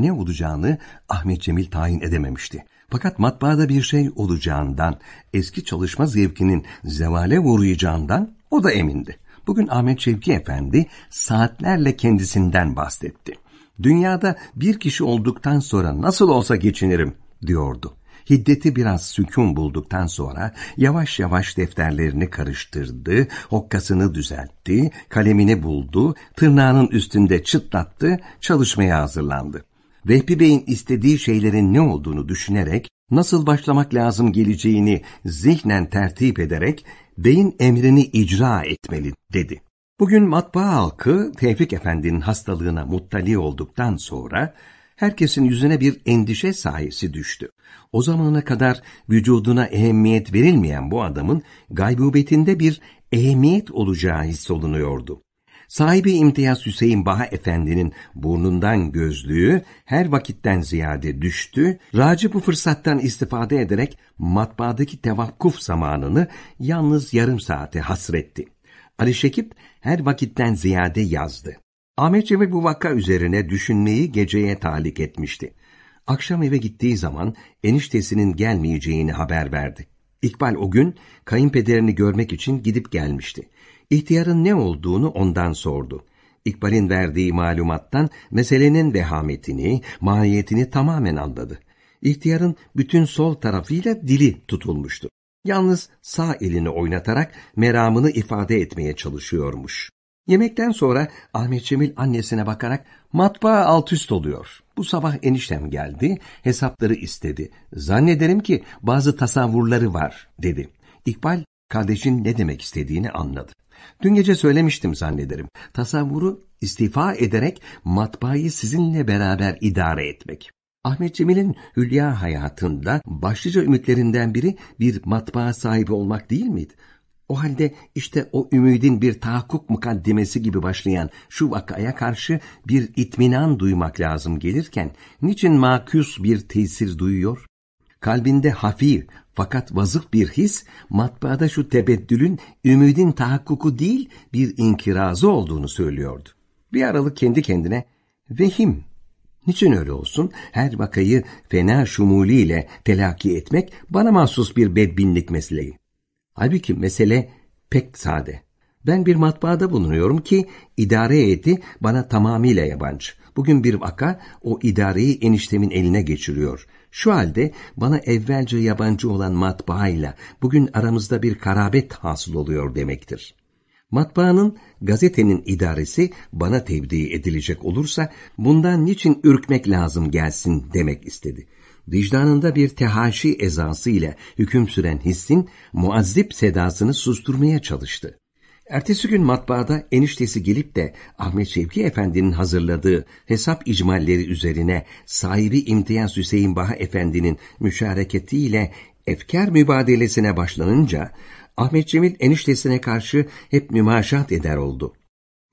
Ne olacağını Ahmet Cemil tayin edememişti. Fakat matbaada bir şey olacağından, eski çalışma zevkinin zevale uğrayacağından o da emindi. Bugün Ahmet Şevki Efendi saatlerle kendisinden bahsetti. Dünyada bir kişi olduktan sonra nasıl olsa geçinirim diyordu. Hiddeti biraz sükun bulduktan sonra yavaş yavaş defterlerini karıştırdı, hokkasını düzeltti, kalemini buldu, tırnağının üstünde çıtlattı, çalışmaya hazırlandı. Vehbi Bey'in istediği şeylerin ne olduğunu düşünerek, nasıl başlamak lazım geleceğini zihnen tertip ederek, beyin emrini icra etmeli dedi. Bugün matbaa halkı Tevfik Efendi'nin hastalığına muttali olduktan sonra herkesin yüzüne bir endişe sayesi düştü. O zamana kadar vücuduna ehemmiyet verilmeyen bu adamın gaybubetinde bir ehemmiyet olacağı hissolunuyordu. Sahibi imtiyaz Hüseyin Baha Efendi'nin burnundan gözlüğü her vakitten ziyade düştü, Raci bu fırsattan istifade ederek matbaadaki tevakkuf zamanını yalnız yarım saate hasretti. Ali Şekip her vakitten ziyade yazdı. Ahmet Cemil bu vaka üzerine düşünmeyi geceye talik etmişti. Akşam eve gittiği zaman eniştesinin gelmeyeceğini haber verdi. İkbal o gün kayınpederini görmek için gidip gelmişti. İhtiyarın ne olduğunu ondan sordu. İkbal'in verdiği malumattan meselenin vehametini, mahiyetini tamamen anladı. İhtiyarın bütün sol tarafıyla dili tutulmuştu. Yalnız sağ elini oynatarak meramını ifade etmeye çalışıyormuş. Yemekten sonra Ahmet Cemil annesine bakarak matbaa alt üst oluyor. Bu sabah eniştem geldi, hesapları istedi. Zannederim ki bazı tasavvurları var dedi. İkbal kardeşin ne demek istediğini anladı. Dün gece söylemiştim zannederim. Tasavvuru istifa ederek matbaayı sizinle beraber idare etmek. Ahmet Cemil'in hülya hayatında başlıca ümitlerinden biri bir matbaa sahibi olmak değil miydi? O halde işte o ümidin bir tahakkuk mukaddimesi gibi başlayan şu vakaya karşı bir itminan duymak lazım gelirken niçin makus bir tesir duyuyor? Kalbinde hafif fakat vazıf bir his matbaada şu tebeddülün ümidin tahakkuku değil bir inkirazı olduğunu söylüyordu. Bir aralık kendi kendine vehim Niçin öyle olsun? Her vakayı fena şumuliyle telakki etmek bana mahsus bir bedbinlik mesleği. Halbuki mesele pek sade. Ben bir matbaada bulunuyorum ki idare heyeti bana tamamıyla yabancı. Bugün bir vaka o idareyi eniştemin eline geçiriyor. Şu halde bana evvelce yabancı olan matbaayla bugün aramızda bir karabet hasıl oluyor demektir. Matbaanın, gazetenin idaresi bana tevdi edilecek olursa bundan niçin ürkmek lazım gelsin demek istedi. Vicdanında bir tehaşi ezası ile hüküm süren hissin muazzip sedasını susturmaya çalıştı. Ertesi gün matbaada eniştesi gelip de Ahmet Şevki Efendi'nin hazırladığı hesap icmalleri üzerine sahibi İmtiyaz Hüseyin Baha Efendi'nin müşareketiyle efkar mübadelesine başlanınca Ahmet Cemil eniştesine karşı hep mümaşat eder oldu.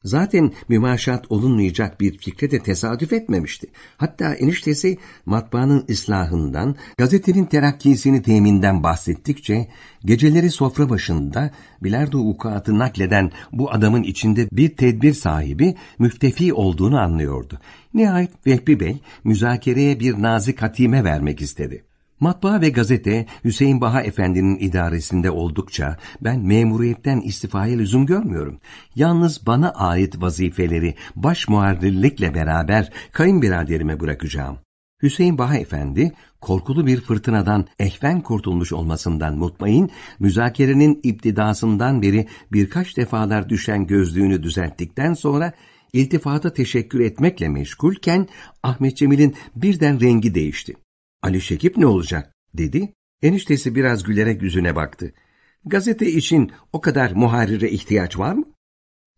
Zaten mümaşat olunmayacak bir fikre de tesadüf etmemişti. Hatta eniştesi matbaanın ıslahından, gazetenin terakkisini teminden bahsettikçe, geceleri sofra başında bilardo ukatı nakleden bu adamın içinde bir tedbir sahibi müftefi olduğunu anlıyordu. Nihayet Vehbi Bey müzakereye bir nazik hatime vermek istedi. Matbaa ve gazete Hüseyin Baha Efendi'nin idaresinde oldukça ben memuriyetten istifaya lüzum görmüyorum. Yalnız bana ait vazifeleri baş muharrirlikle beraber kayınbiraderime bırakacağım. Hüseyin Baha Efendi korkulu bir fırtınadan ehven kurtulmuş olmasından mutmain, müzakerenin iptidasından beri birkaç defalar düşen gözlüğünü düzelttikten sonra iltifata teşekkür etmekle meşgulken Ahmet Cemil'in birden rengi değişti. Ali Şekip ne olacak dedi. Eniştesi biraz gülerek yüzüne baktı. Gazete için o kadar muharrire ihtiyaç var mı?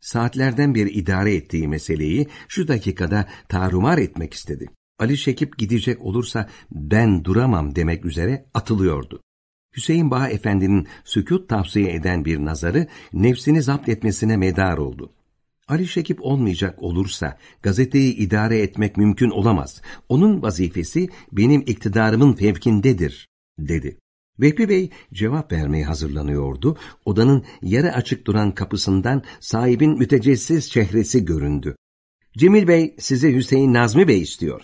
Saatlerden beri idare ettiği meseleyi şu dakikada tarumar etmek istedi. Ali Şekip gidecek olursa ben duramam demek üzere atılıyordu. Hüseyin Baha Efendi'nin sükut tavsiye eden bir nazarı nefsini zapt etmesine medar oldu. Ali Şekip olmayacak olursa gazeteyi idare etmek mümkün olamaz. Onun vazifesi benim iktidarımın fevkindedir, dedi. Vehbi Bey cevap vermeye hazırlanıyordu. Odanın yarı açık duran kapısından sahibin mütecessiz çehresi göründü. Cemil Bey size Hüseyin Nazmi Bey istiyor.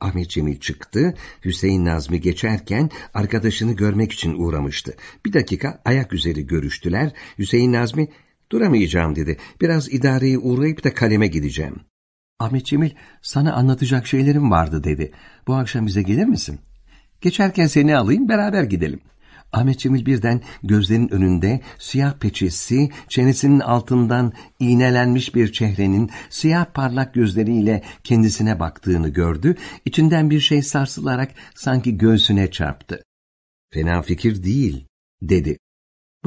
Ahmet Cemil çıktı, Hüseyin Nazmi geçerken arkadaşını görmek için uğramıştı. Bir dakika ayak üzeri görüştüler. Hüseyin Nazmi, duramayacağım dedi. Biraz idareye uğrayıp da kaleme gideceğim. Ahmet Cemil, sana anlatacak şeylerim vardı dedi. Bu akşam bize gelir misin? Geçerken seni alayım, beraber gidelim. Ahmet Cemil birden gözlerinin önünde siyah peçesi, çenesinin altından iğnelenmiş bir çehrenin siyah parlak gözleriyle kendisine baktığını gördü. İçinden bir şey sarsılarak sanki göğsüne çarptı. Fena fikir değil, dedi.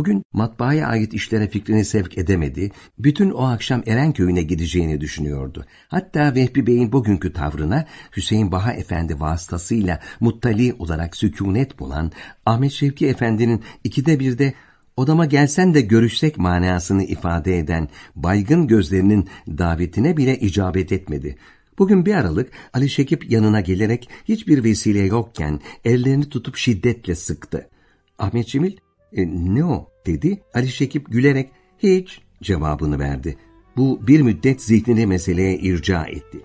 Bugün matbaaya ait işlere fikrini sevk edemedi, bütün o akşam Erenköy'üne gideceğini düşünüyordu. Hatta Vehbi Bey'in bugünkü tavrına Hüseyin Baha Efendi vasıtasıyla muttali olarak sükunet bulan Ahmet Şevki Efendi'nin ikide birde odama gelsen de görüşsek manasını ifade eden baygın gözlerinin davetine bile icabet etmedi. Bugün bir aralık Ali Şekip yanına gelerek hiçbir vesile yokken ellerini tutup şiddetle sıktı. Ahmet Cemil e, ne o dedi. Ali Şekip gülerek hiç cevabını verdi. Bu bir müddet zihnini meseleye irca etti.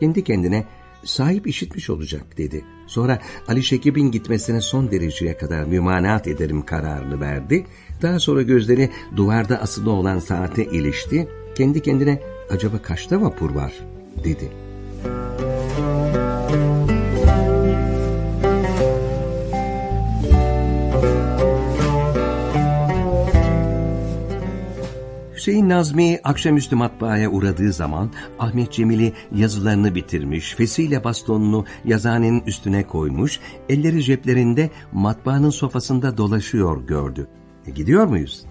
Kendi kendine sahip işitmiş olacak dedi. Sonra Ali Şekip'in gitmesine son dereceye kadar mümanat ederim kararını verdi. Daha sonra gözleri duvarda asılı olan saate ilişti. Kendi kendine acaba kaçta vapur var dedi. Hüseyin Nazmi akşamüstü matbaaya uğradığı zaman Ahmet Cemil'i yazılarını bitirmiş, fesiyle bastonunu yazıhanenin üstüne koymuş, elleri ceplerinde matbaanın sofasında dolaşıyor gördü. E, gidiyor muyuz?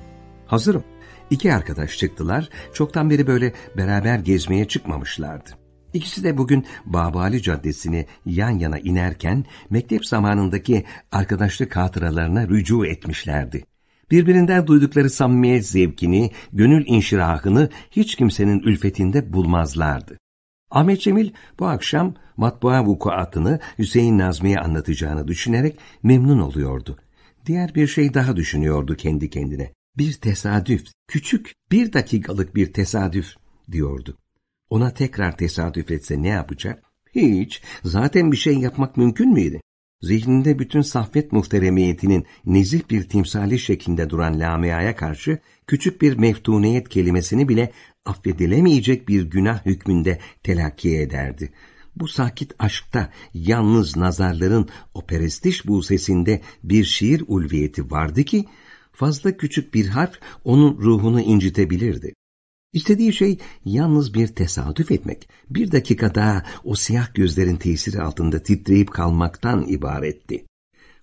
Hazırım. İki arkadaş çıktılar, çoktan beri böyle beraber gezmeye çıkmamışlardı. İkisi de bugün Babali Caddesi'ni yan yana inerken mektep zamanındaki arkadaşlık hatıralarına rücu etmişlerdi. Birbirinden duydukları samimiyet zevkini, gönül inşirahını hiç kimsenin ülfetinde bulmazlardı. Ahmet Cemil bu akşam matbaa vukuatını Hüseyin Nazmi'ye anlatacağını düşünerek memnun oluyordu. Diğer bir şey daha düşünüyordu kendi kendine. Bir tesadüf, küçük, bir dakikalık bir tesadüf diyordu. Ona tekrar tesadüf etse ne yapacak? Hiç, zaten bir şey yapmak mümkün müydü? Zihninde bütün saffet muhteremiyetinin nezih bir timsali şeklinde duran Lamia'ya karşı küçük bir meftuniyet kelimesini bile affedilemeyecek bir günah hükmünde telakki ederdi. Bu sakit aşkta yalnız nazarların o perestiş bu sesinde bir şiir ulviyeti vardı ki fazla küçük bir harf onun ruhunu incitebilirdi. İstediği şey yalnız bir tesadüf etmek, bir dakika daha o siyah gözlerin tesiri altında titreyip kalmaktan ibaretti.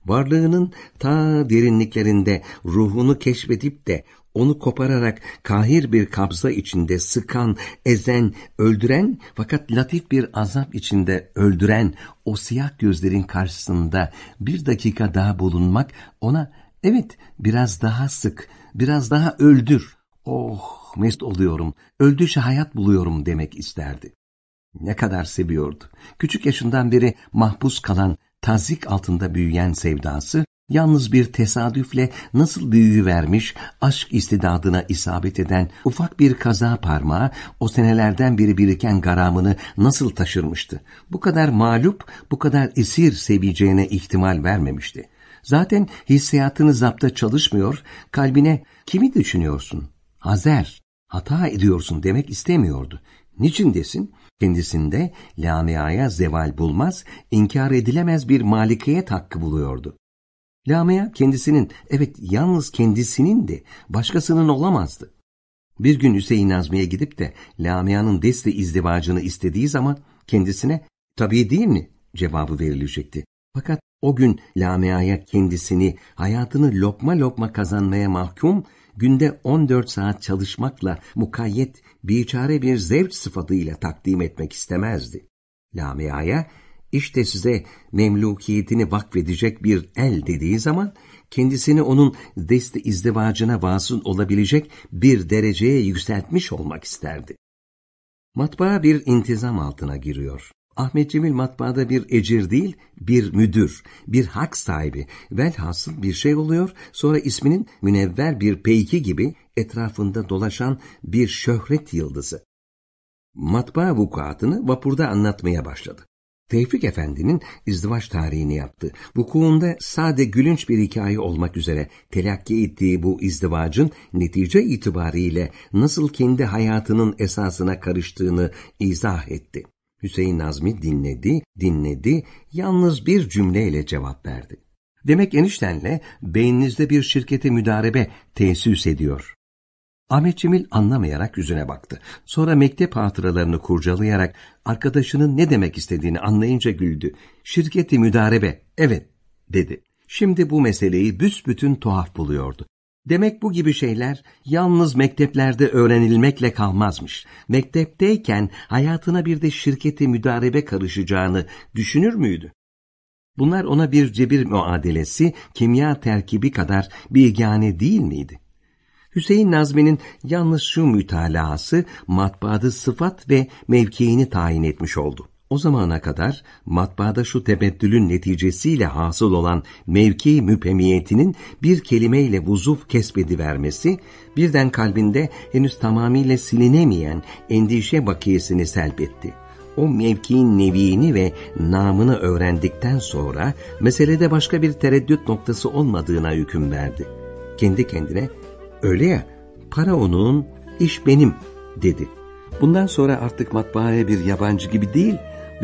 Varlığının ta derinliklerinde ruhunu keşfedip de onu kopararak kahir bir kabza içinde sıkan, ezen, öldüren fakat latif bir azap içinde öldüren o siyah gözlerin karşısında bir dakika daha bulunmak ona evet biraz daha sık, biraz daha öldür. Oh mest oluyorum, öldüğüşe hayat buluyorum demek isterdi. Ne kadar seviyordu. Küçük yaşından beri mahpus kalan, tazik altında büyüyen sevdası, yalnız bir tesadüfle nasıl büyüyü vermiş, aşk istidadına isabet eden ufak bir kaza parmağı, o senelerden beri biriken garamını nasıl taşırmıştı. Bu kadar mağlup, bu kadar esir seveceğine ihtimal vermemişti. Zaten hissiyatını zapta çalışmıyor, kalbine kimi düşünüyorsun? Hazer, hata ediyorsun demek istemiyordu. Niçin desin? Kendisinde Lamia'ya zeval bulmaz, inkar edilemez bir malikiyet hakkı buluyordu. Lamia kendisinin, evet yalnız kendisinin de başkasının olamazdı. Bir gün Hüseyin Nazmi'ye gidip de Lamia'nın deste izdivacını istediği zaman kendisine tabii değil mi cevabı verilecekti. Fakat o gün Lamia'ya kendisini, hayatını lokma lokma kazanmaya mahkum günde 14 saat çalışmakla mukayyet biçare bir zevç sıfatıyla takdim etmek istemezdi. Lamia'ya işte size memlukiyetini vakfedecek bir el dediği zaman kendisini onun desti izdivacına vasıl olabilecek bir dereceye yükseltmiş olmak isterdi. Matbaa bir intizam altına giriyor. Ahmet Cemil matbaada bir ecir değil, bir müdür, bir hak sahibi, velhasıl bir şey oluyor, sonra isminin münevver bir peyki gibi etrafında dolaşan bir şöhret yıldızı. Matbaa vukuatını vapurda anlatmaya başladı. Tevfik Efendi'nin izdivaç tarihini yaptı. Vukuunda sade gülünç bir hikaye olmak üzere telakki ettiği bu izdivacın netice itibariyle nasıl kendi hayatının esasına karıştığını izah etti. Hüseyin Nazmi dinledi, dinledi, yalnız bir cümleyle cevap verdi. Demek eniştenle beyninizde bir şirketi müdarebe tesis ediyor. Ahmet Cemil anlamayarak yüzüne baktı. Sonra mektep hatıralarını kurcalayarak arkadaşının ne demek istediğini anlayınca güldü. Şirketi müdarebe, evet dedi. Şimdi bu meseleyi büsbütün tuhaf buluyordu. Demek bu gibi şeyler yalnız mekteplerde öğrenilmekle kalmazmış. Mektepteyken hayatına bir de şirketi müdarebe karışacağını düşünür müydü? Bunlar ona bir cebir muadelesi, kimya terkibi kadar bilgane değil miydi? Hüseyin Nazmi'nin yalnız şu mütalası matbaada sıfat ve mevkiini tayin etmiş oldu. O zamana kadar matbaada şu tebeddülün neticesiyle hasıl olan mevki müpemiyetinin bir kelimeyle vuzuf kesbedivermesi, birden kalbinde henüz tamamıyla silinemeyen endişe bakiyesini selbetti. O mevkiin neviini ve namını öğrendikten sonra meselede başka bir tereddüt noktası olmadığına hüküm verdi. Kendi kendine Öyle ya, para onun, iş benim dedi. Bundan sonra artık matbaaya bir yabancı gibi değil,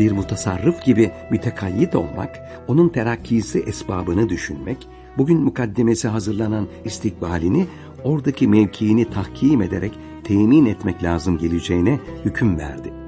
bir mutasarrıf gibi mütekayyit olmak, onun terakkisi esbabını düşünmek, bugün mukaddemesi hazırlanan istikbalini, oradaki mevkiini tahkim ederek temin etmek lazım geleceğine hüküm verdi.